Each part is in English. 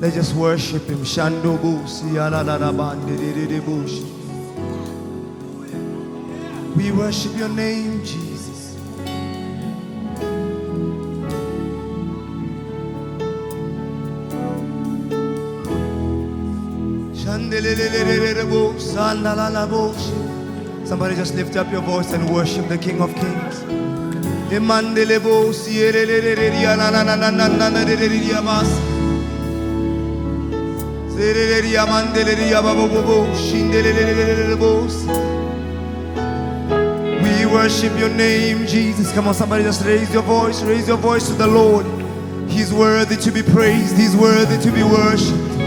Let's just worship him. Shando. We worship your name, Jesus. Somebody just lift up your voice and worship the King of Kings. Emandele busi, elelelelele, We worship your name, Jesus. Come on, somebody just raise your voice, raise your voice to the Lord. He's worthy to be praised, He's worthy to be worshipped.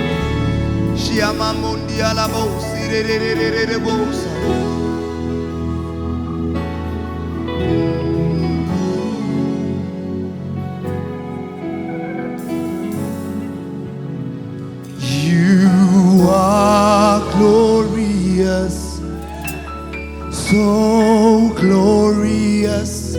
So glorious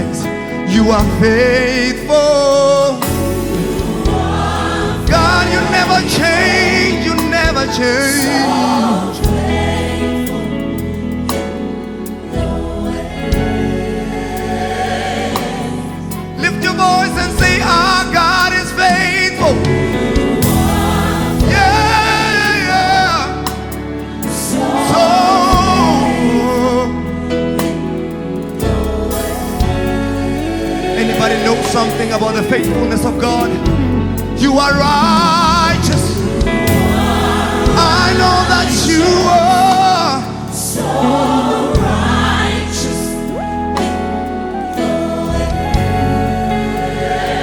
place. You are faithful. God, you never change. You never change. Something about the faithfulness of God? You are righteous. I know that you are. So righteous.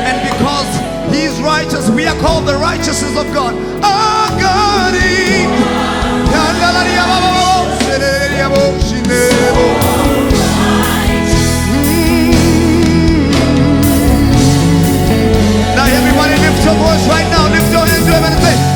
And because He's righteous, we are called the righteousness of God. Our God is. Lift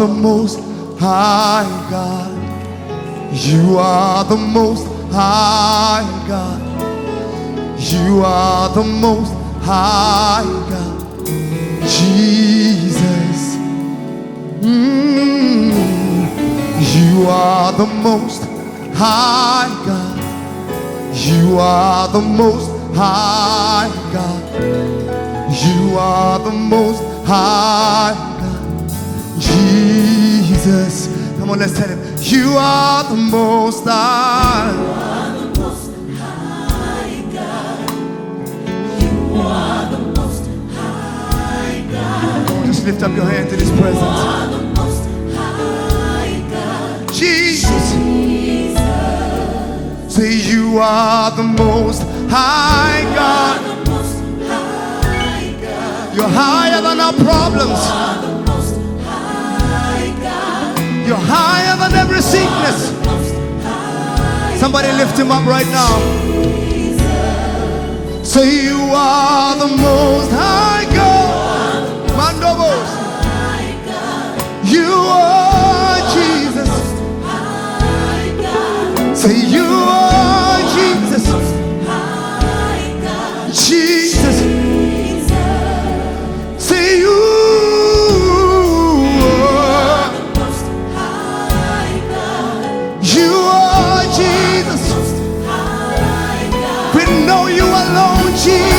the most high God. You are the most high God. You are the most high God, Jesus. Mm. You are the most high God. You are the most high God. You are the most high Come on, let's tell him. You are the most high. Come on, just lift up your hand to this presence. Jesus. Say you are the most high God. You're higher than our problems. You're higher than every sickness. Somebody lift him up right now. Say you are the most high Jesus. We know you alone. Jesus.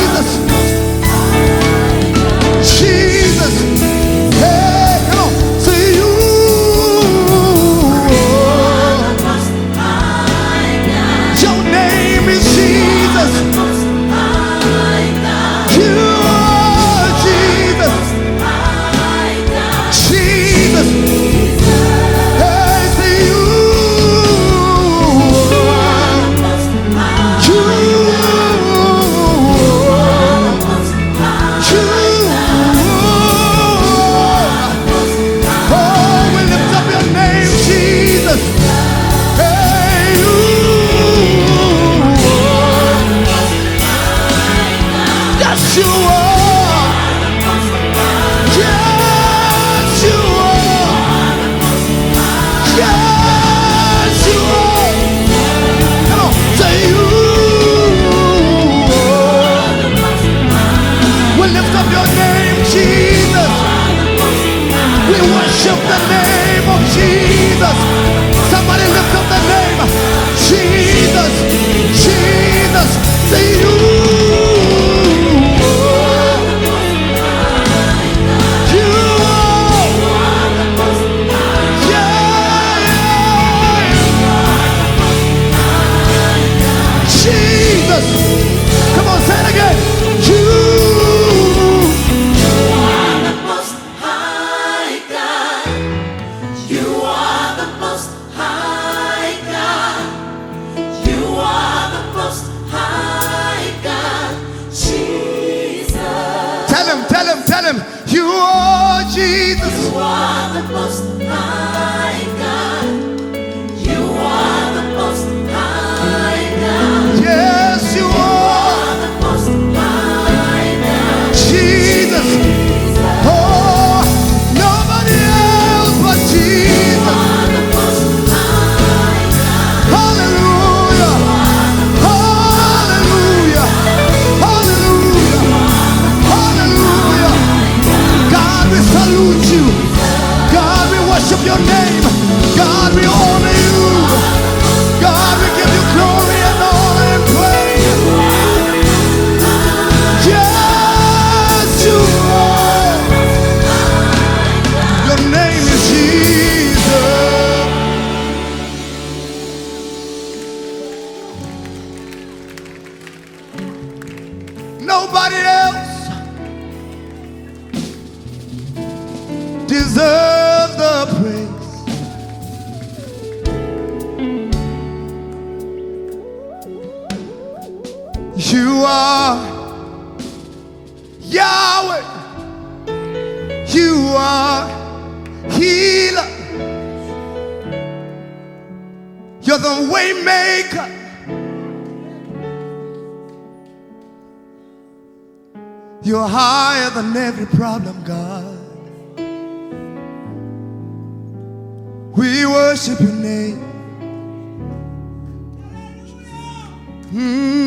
Jesus. Yes, deserves the praise. You are Yahweh. You are healer. You're the way maker. You're higher than every problem, God. We worship your name. Mm.